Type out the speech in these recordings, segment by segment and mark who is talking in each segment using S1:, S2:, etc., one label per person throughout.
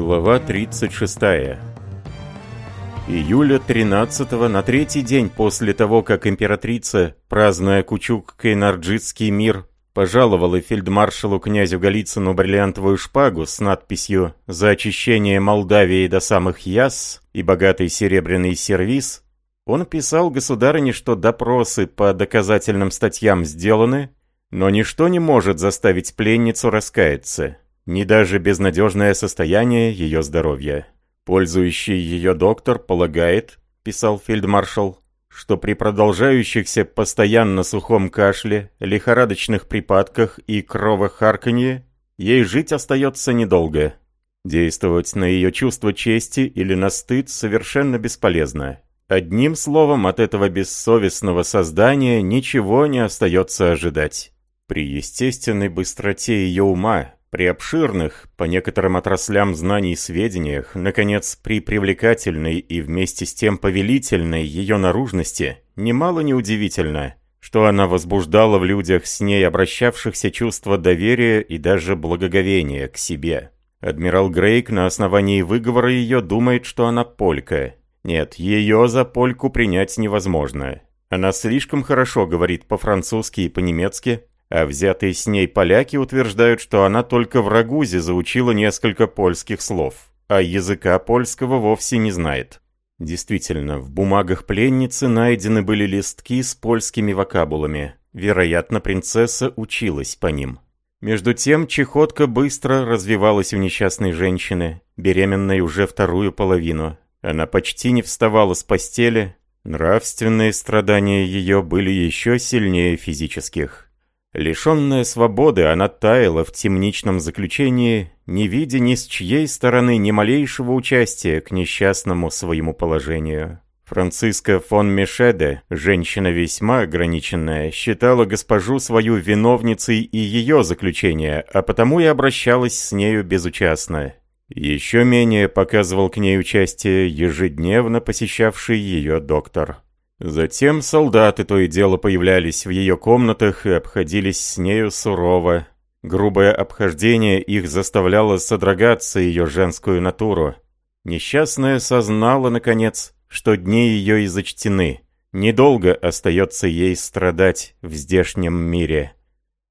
S1: Глава 36. Июля 13 на третий день после того, как императрица, празднуя Кучук-Кейнарджитский мир, пожаловала фельдмаршалу князю Голицыну бриллиантовую шпагу с надписью «За очищение Молдавии до самых яс» и богатый серебряный сервиз, он писал государыне, что допросы по доказательным статьям сделаны, но ничто не может заставить пленницу раскаяться ни даже безнадежное состояние ее здоровья. Пользующий ее доктор полагает, писал фельдмаршал, что при продолжающихся постоянно сухом кашле, лихорадочных припадках и кровохарканье ей жить остается недолго. Действовать на ее чувство чести или на стыд совершенно бесполезно. Одним словом, от этого бессовестного создания ничего не остается ожидать. При естественной быстроте ее ума, при обширных, по некоторым отраслям знаний и сведениях, наконец, при привлекательной и вместе с тем повелительной ее наружности, немало неудивительно, что она возбуждала в людях с ней обращавшихся чувство доверия и даже благоговения к себе. Адмирал Грейк на основании выговора ее думает, что она полька. Нет, ее за польку принять невозможно. Она слишком хорошо говорит по-французски и по-немецки, а взятые с ней поляки утверждают, что она только в Рагузе заучила несколько польских слов, а языка польского вовсе не знает. Действительно, в бумагах пленницы найдены были листки с польскими вокабулами. Вероятно, принцесса училась по ним. Между тем, чехотка быстро развивалась у несчастной женщины, беременной уже вторую половину. Она почти не вставала с постели, нравственные страдания ее были еще сильнее физических. Лишенная свободы, она таяла в темничном заключении, не видя ни с чьей стороны ни малейшего участия к несчастному своему положению. Франциска фон Мешеде, женщина весьма ограниченная, считала госпожу свою виновницей и ее заключения, а потому и обращалась с нею безучастно. Еще менее показывал к ней участие ежедневно посещавший ее доктор. Затем солдаты то и дело появлялись в ее комнатах и обходились с нею сурово. Грубое обхождение их заставляло содрогаться ее женскую натуру. Несчастная сознала, наконец, что дни ее изочтены. Недолго остается ей страдать в здешнем мире.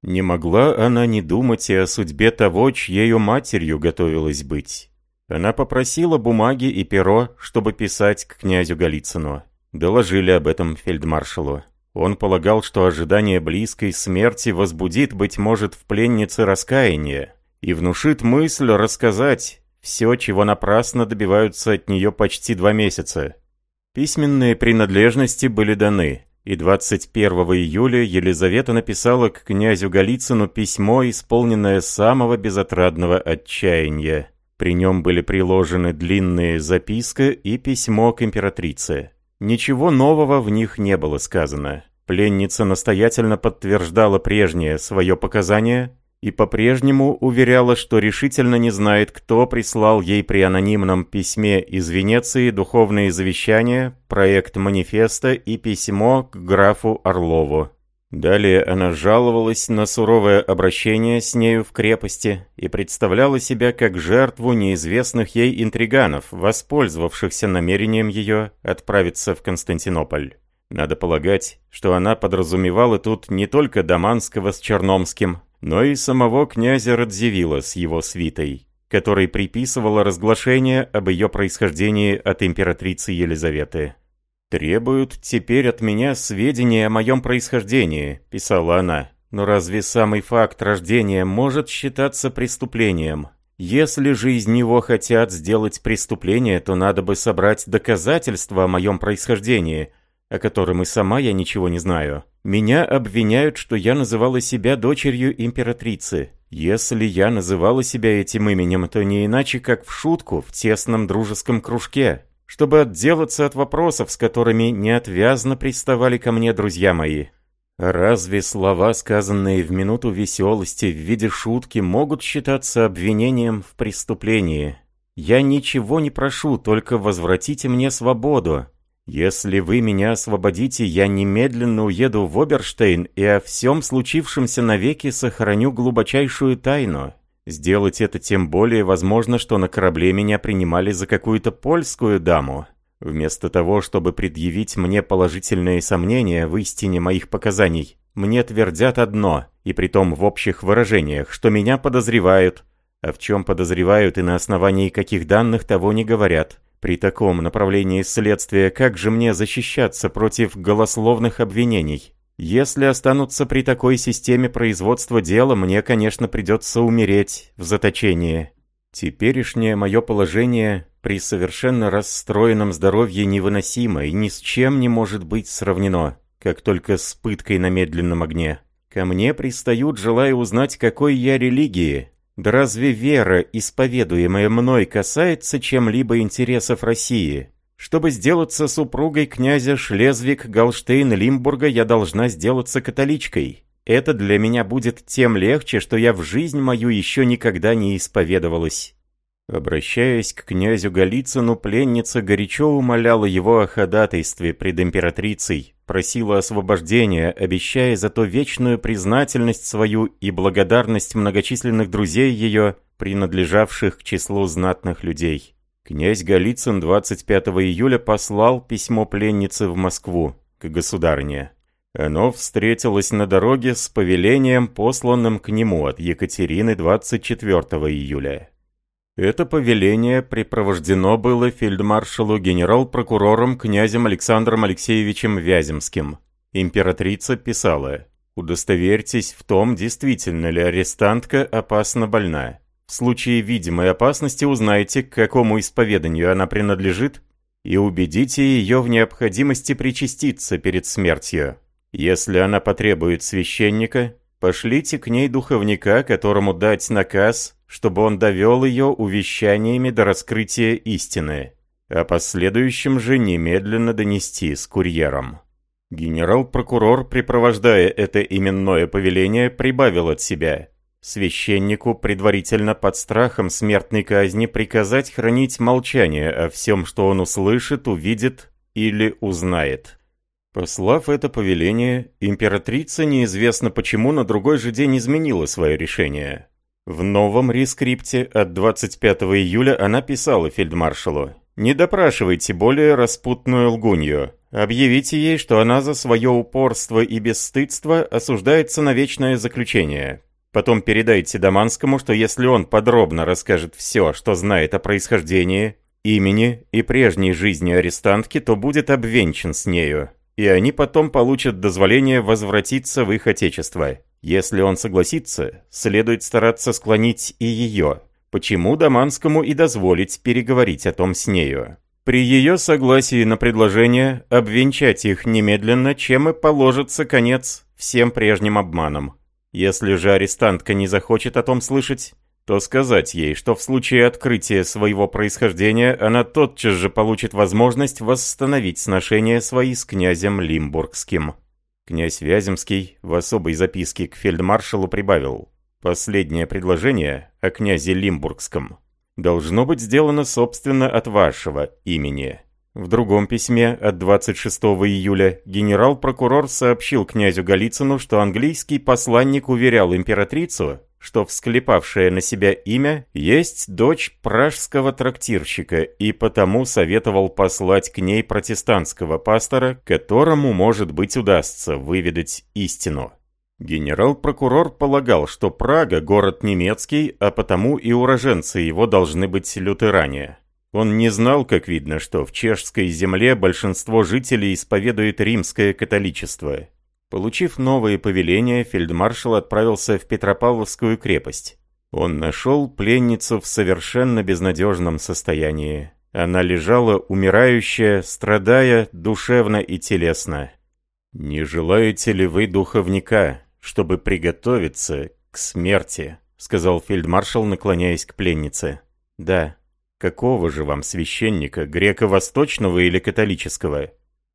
S1: Не могла она не думать и о судьбе того, чьею матерью готовилась быть. Она попросила бумаги и перо, чтобы писать к князю Голицыну. Доложили об этом фельдмаршалу. Он полагал, что ожидание близкой смерти возбудит, быть может, в пленнице раскаяние и внушит мысль рассказать все, чего напрасно добиваются от нее почти два месяца. Письменные принадлежности были даны, и 21 июля Елизавета написала к князю Голицыну письмо, исполненное самого безотрадного отчаяния. При нем были приложены длинная записка и письмо к императрице. Ничего нового в них не было сказано. Пленница настоятельно подтверждала прежнее свое показание и по-прежнему уверяла, что решительно не знает, кто прислал ей при анонимном письме из Венеции духовные завещания, проект манифеста и письмо к графу Орлову. Далее она жаловалась на суровое обращение с нею в крепости и представляла себя как жертву неизвестных ей интриганов, воспользовавшихся намерением ее отправиться в Константинополь. Надо полагать, что она подразумевала тут не только Даманского с Черномским, но и самого князя Радзивилла с его свитой, который приписывала разглашение об ее происхождении от императрицы Елизаветы. «Требуют теперь от меня сведения о моем происхождении», — писала она. «Но разве самый факт рождения может считаться преступлением? Если же из него хотят сделать преступление, то надо бы собрать доказательства о моем происхождении, о котором и сама я ничего не знаю. Меня обвиняют, что я называла себя дочерью императрицы. Если я называла себя этим именем, то не иначе, как в шутку в тесном дружеском кружке, чтобы отделаться от вопросов, с которыми неотвязно приставали ко мне друзья мои. Разве слова, сказанные в минуту веселости в виде шутки, могут считаться обвинением в преступлении? Я ничего не прошу, только возвратите мне свободу. Если вы меня освободите, я немедленно уеду в Оберштейн и о всем случившемся навеки сохраню глубочайшую тайну. Сделать это тем более возможно, что на корабле меня принимали за какую-то польскую даму. Вместо того, чтобы предъявить мне положительные сомнения в истине моих показаний, мне твердят одно, и притом в общих выражениях, что меня подозревают, а в чем подозревают и на основании каких данных того не говорят. При таком направлении следствия как же мне защищаться против голословных обвинений? Если останутся при такой системе производства дела, мне, конечно, придется умереть в заточении. Теперешнее мое положение при совершенно расстроенном здоровье невыносимо и ни с чем не может быть сравнено, как только с пыткой на медленном огне. Ко мне пристают, желая узнать, какой я религии. Да разве вера, исповедуемая мной, касается чем-либо интересов России? Чтобы сделаться супругой князя Шлезвиг-Галштейн-Лимбурга, я должна сделаться католичкой. Это для меня будет тем легче, что я в жизнь мою еще никогда не исповедовалась». Обращаясь к князю Голицыну, пленница горячо умоляла его о ходатайстве пред императрицей, просила освобождения, обещая зато вечную признательность свою и благодарность многочисленных друзей ее, принадлежавших к числу знатных людей. Князь Голицын 25 июля послал письмо пленницы в Москву, к государыне. Оно встретилось на дороге с повелением, посланным к нему от Екатерины 24 июля. Это повеление припровождено было фельдмаршалу генерал-прокурором князем Александром Алексеевичем Вяземским. Императрица писала «Удостоверьтесь в том, действительно ли арестантка опасно больна. В случае видимой опасности узнайте, к какому исповеданию она принадлежит, и убедите ее в необходимости причаститься перед смертью. Если она потребует священника, пошлите к ней духовника, которому дать наказ, чтобы он довел ее увещаниями до раскрытия истины, а последующим же немедленно донести с курьером. Генерал-прокурор, припровождая это именное повеление, прибавил от себя – Священнику предварительно под страхом смертной казни приказать хранить молчание о всем, что он услышит, увидит или узнает. Послав это повеление, императрица неизвестно почему на другой же день изменила свое решение. В новом рескрипте от 25 июля она писала фельдмаршалу «Не допрашивайте более распутную лгунью. Объявите ей, что она за свое упорство и бесстыдство осуждается на вечное заключение. Потом передайте Даманскому, что если он подробно расскажет все, что знает о происхождении, имени и прежней жизни арестантки, то будет обвенчан с нею, и они потом получат дозволение возвратиться в их отечество. Если он согласится, следует стараться склонить и ее, почему Даманскому и дозволить переговорить о том с нею. При ее согласии на предложение обвенчать их немедленно, чем и положится конец всем прежним обманам. Если же арестантка не захочет о том слышать, то сказать ей, что в случае открытия своего происхождения она тотчас же получит возможность восстановить сношения свои с князем Лимбургским. Князь Вяземский в особой записке к фельдмаршалу прибавил «Последнее предложение о князе Лимбургском должно быть сделано собственно от вашего имени». В другом письме от 26 июля генерал-прокурор сообщил князю Голицыну, что английский посланник уверял императрицу, что всклепавшая на себя имя есть дочь пражского трактирщика и потому советовал послать к ней протестантского пастора, которому, может быть, удастся выведать истину. Генерал-прокурор полагал, что Прага – город немецкий, а потому и уроженцы его должны быть лютеране. Он не знал, как видно, что в чешской земле большинство жителей исповедует римское католичество. Получив новые повеления, фельдмаршал отправился в Петропавловскую крепость. Он нашел пленницу в совершенно безнадежном состоянии. Она лежала умирающая, страдая душевно и телесно. «Не желаете ли вы духовника, чтобы приготовиться к смерти?» — сказал фельдмаршал, наклоняясь к пленнице. «Да», Какого же вам священника, греко-восточного или католического?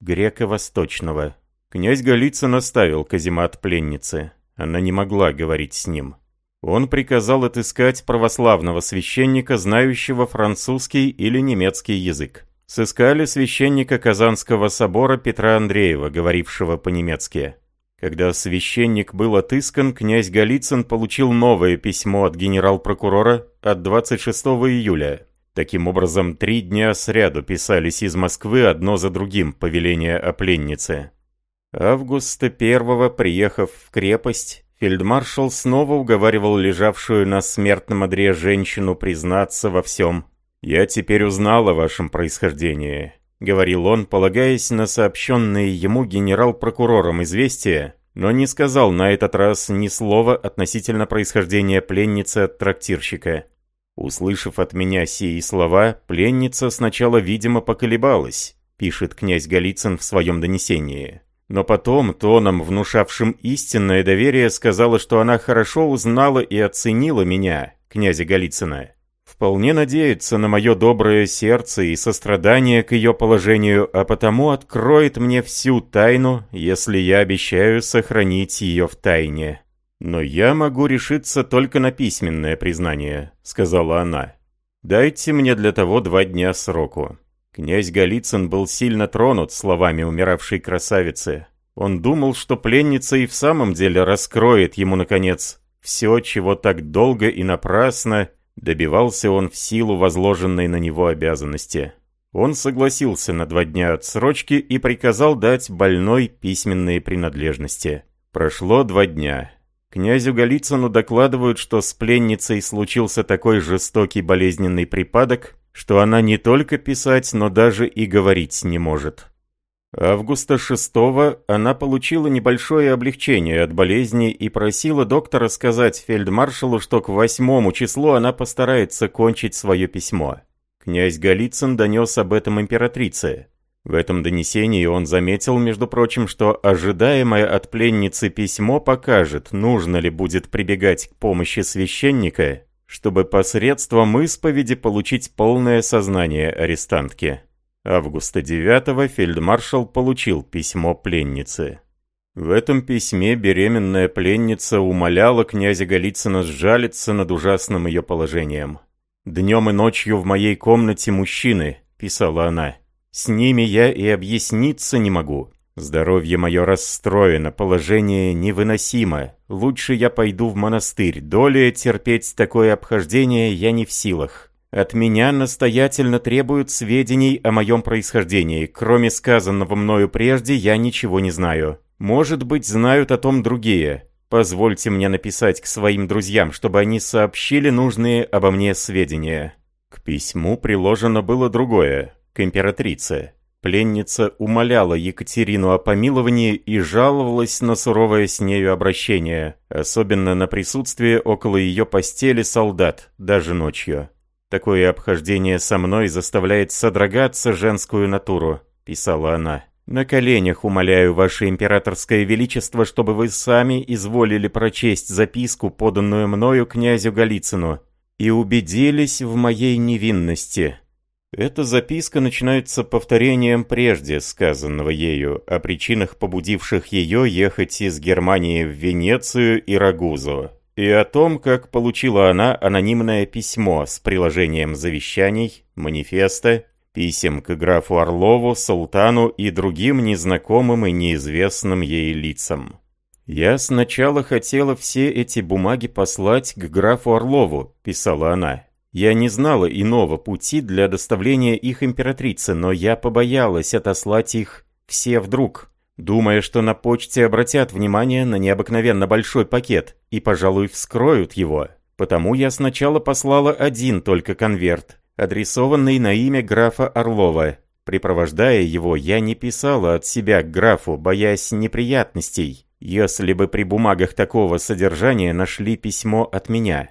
S1: Греко-восточного. Князь Голицын оставил каземат пленницы. Она не могла говорить с ним. Он приказал отыскать православного священника, знающего французский или немецкий язык. Сыскали священника Казанского собора Петра Андреева, говорившего по-немецки. Когда священник был отыскан, князь Голицын получил новое письмо от генерал-прокурора от 26 июля. Таким образом, три дня сряду писались из Москвы одно за другим повеления о пленнице. Августа 1 приехав в крепость, фельдмаршал снова уговаривал лежавшую на смертном одре женщину признаться во всем. «Я теперь узнал о вашем происхождении. — говорил он, полагаясь на сообщенные ему генерал-прокурором известия, но не сказал на этот раз ни слова относительно происхождения пленницы от трактирщика. Услышав от меня сии слова, пленница сначала, видимо, поколебалась, пишет князь Голицын в своем донесении. Но потом, тоном, внушавшим истинное доверие, сказала, что она хорошо узнала и оценила меня, князя Голицына, вполне надеется на мое доброе сердце и сострадание к ее положению, а потому откроет мне всю тайну, если я обещаю сохранить ее в тайне. «Но я могу решиться только на письменное признание», — сказала она. «Дайте мне для того два дня сроку». Князь Голицын был сильно тронут словами умиравшей красавицы. Он думал, что пленница и в самом деле раскроет ему, наконец, все, чего так долго и напрасно Добивался он в силу возложенной на него обязанности. Он согласился на два дня отсрочки и приказал дать больной письменные принадлежности. Прошло два дня. Князю Голицыну докладывают, что с пленницей случился такой жестокий болезненный припадок, что она не только писать, но даже и говорить не может. Августа 6 она получила небольшое облегчение от болезни и просила доктора сказать фельдмаршалу, что к 8 числу она постарается кончить свое письмо. Князь Голицын донес об этом императрице. В этом донесении он заметил, между прочим, что ожидаемое от пленницы письмо покажет, нужно ли будет прибегать к помощи священника, чтобы посредством исповеди получить полное сознание арестантки. Августа 9 фельдмаршал получил письмо пленницы. В этом письме беременная пленница умоляла князя Голицына сжалиться над ужасным ее положением. «Днем и ночью в моей комнате мужчины», — писала она. «С ними я и объясниться не могу. Здоровье мое расстроено, положение невыносимо. Лучше я пойду в монастырь. Долее терпеть такое обхождение я не в силах. От меня настоятельно требуют сведений о моем происхождении. Кроме сказанного мною прежде, я ничего не знаю. Может быть, знают о том другие. Позвольте мне написать к своим друзьям, чтобы они сообщили нужные обо мне сведения». К письму приложено было другое, к императрице. Пленница умоляла Екатерину о помиловании и жаловалась на суровое с нею обращение, особенно на присутствие около ее постели солдат, даже ночью. Такое обхождение со мной заставляет содрогаться женскую натуру», — писала она. «На коленях умоляю, Ваше Императорское Величество, чтобы вы сами изволили прочесть записку, поданную мною князю Голицыну, и убедились в моей невинности». Эта записка начинается повторением прежде сказанного ею о причинах, побудивших ее ехать из Германии в Венецию и Рагузу и о том, как получила она анонимное письмо с приложением завещаний, манифеста, писем к графу Орлову, султану и другим незнакомым и неизвестным ей лицам. «Я сначала хотела все эти бумаги послать к графу Орлову», — писала она. «Я не знала иного пути для доставления их императрице, но я побоялась отослать их все вдруг, думая, что на почте обратят внимание на необыкновенно большой пакет и, пожалуй, вскроют его. Потому я сначала послала один только конверт, адресованный на имя графа Орлова. Припровождая его, я не писала от себя к графу, боясь неприятностей, если бы при бумагах такого содержания нашли письмо от меня.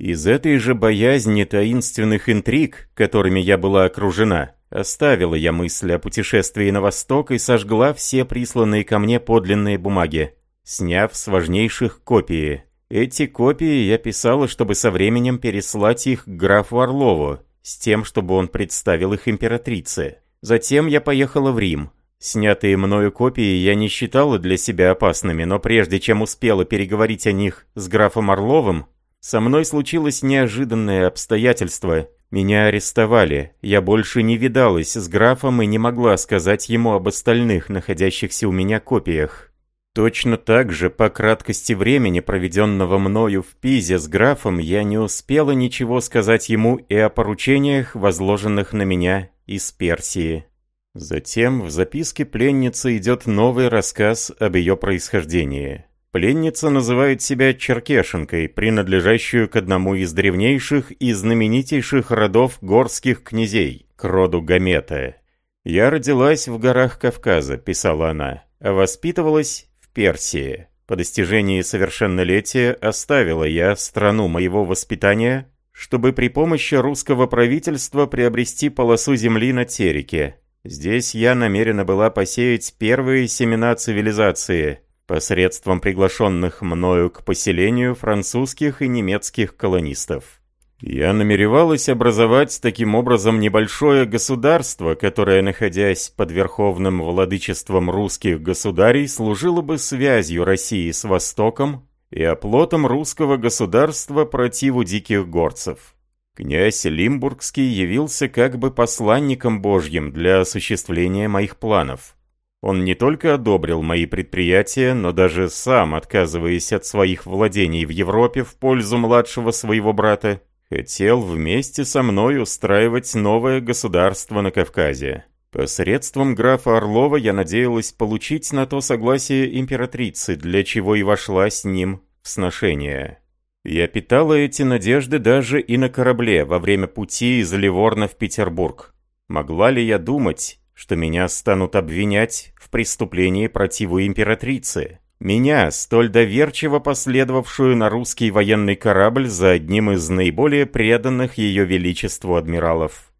S1: Из этой же боязни таинственных интриг, которыми я была окружена, Оставила я мысль о путешествии на восток и сожгла все присланные ко мне подлинные бумаги, сняв с важнейших копии. Эти копии я писала, чтобы со временем переслать их к графу Орлову, с тем, чтобы он представил их императрице. Затем я поехала в Рим. Снятые мною копии я не считала для себя опасными, но прежде чем успела переговорить о них с графом Орловым, со мной случилось неожиданное обстоятельство, меня арестовали, я больше не видалась с графом и не могла сказать ему об остальных, находящихся у меня копиях. точно так же, по краткости времени, проведенного мною в Пизе с графом, я не успела ничего сказать ему и о поручениях, возложенных на меня из Персии. Затем в записке пленницы идет новый рассказ об ее происхождении. Пленница называет себя Черкешенкой, принадлежащую к одному из древнейших и знаменитейших родов горских князей, к роду Гамета. «Я родилась в горах Кавказа», — писала она, — «а воспитывалась в Персии. По достижении совершеннолетия оставила я страну моего воспитания, чтобы при помощи русского правительства приобрести полосу земли на Тереке. Здесь я намерена была посеять первые семена цивилизации» посредством приглашенных мною к поселению французских и немецких колонистов. Я намеревалась образовать таким образом небольшое государство, которое, находясь под верховным владычеством русских государей, служило бы связью России с Востоком и оплотом русского государства противу диких горцев. Князь Лимбургский явился как бы посланником Божьим для осуществления моих планов. Он не только одобрил мои предприятия, но даже сам, отказываясь от своих владений в Европе в пользу младшего своего брата, хотел вместе со мной устраивать новое государство на Кавказе. Посредством графа Орлова я надеялась получить на то согласие императрицы, для чего и вошла с ним в сношение. Я питала эти надежды даже и на корабле во время пути из Ливорна в Петербург. Могла ли я думать, что меня станут обвинять в преступлении противу императрицы. Меня, столь доверчиво последовавшую на русский военный корабль за одним из наиболее преданных ее величеству адмиралов.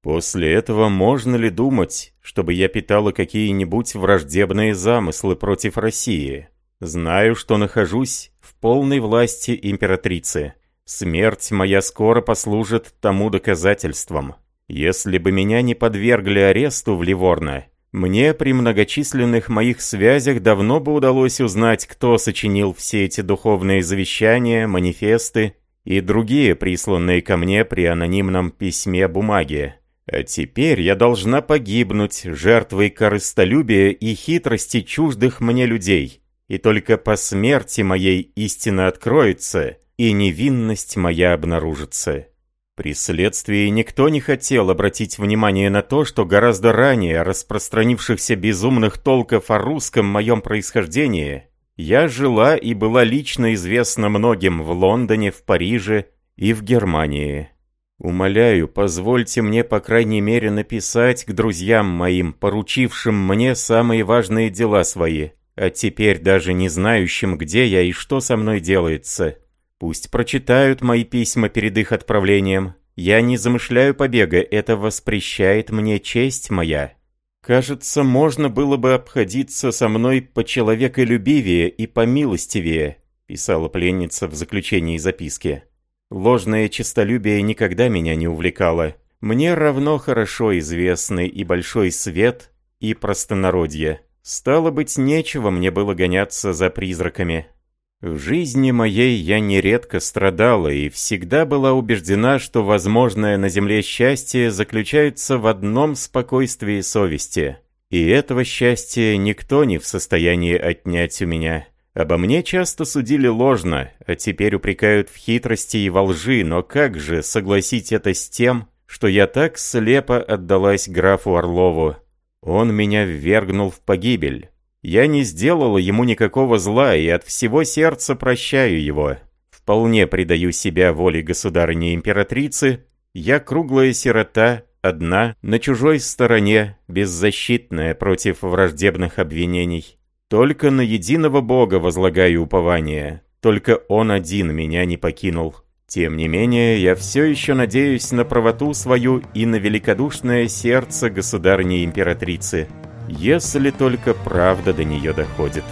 S1: После этого можно ли думать, чтобы я питала какие-нибудь враждебные замыслы против России? Знаю, что нахожусь в полной власти императрицы. Смерть моя скоро послужит тому доказательством. Если бы меня не подвергли аресту в Ливорно, мне при многочисленных моих связях давно бы удалось узнать, кто сочинил все эти духовные завещания, манифесты и другие присланные ко мне при анонимном письме бумаги. А теперь я должна погибнуть жертвой корыстолюбия и хитрости чуждых мне людей. И только по смерти моей истина откроется, и невинность моя обнаружится. При следствии никто не хотел обратить внимание на то, что гораздо ранее распространившихся безумных толков о русском моем происхождении я жила и была лично известна многим в Лондоне, в Париже и в Германии. Умоляю, позвольте мне по крайней мере написать к друзьям моим, поручившим мне самые важные дела свои, а теперь даже не знающим, где я и что со мной делается. Пусть прочитают мои письма перед их отправлением. Я не замышляю побега, это воспрещает мне честь моя. Кажется, можно было бы обходиться со мной по-человеколюбивее и по-милостивее, писала пленница в заключении записки. Ложное честолюбие никогда меня не увлекало. Мне равно хорошо известны и большой свет, и простонародье. Стало быть, нечего мне было гоняться за призраками. В жизни моей я нередко страдала и всегда была убеждена, что возможное на земле счастье заключается в одном спокойствии совести. И этого счастья никто не в состоянии отнять у меня. Обо мне часто судили ложно, а теперь упрекают в хитрости и во лжи, но как же согласить это с тем, что я так слепо отдалась графу Орлову? Он меня ввергнул в погибель. Я не сделала ему никакого зла и от всего сердца прощаю его. Вполне предаю себя воле государыни-императрицы. Я круглая сирота, одна, на чужой стороне, беззащитная против враждебных обвинений. Только на единого Бога возлагаю упование. Только Он один меня не покинул. Тем не менее, я все еще надеюсь на правоту свою и на великодушное сердце государни-императрицы если только правда до нее доходит.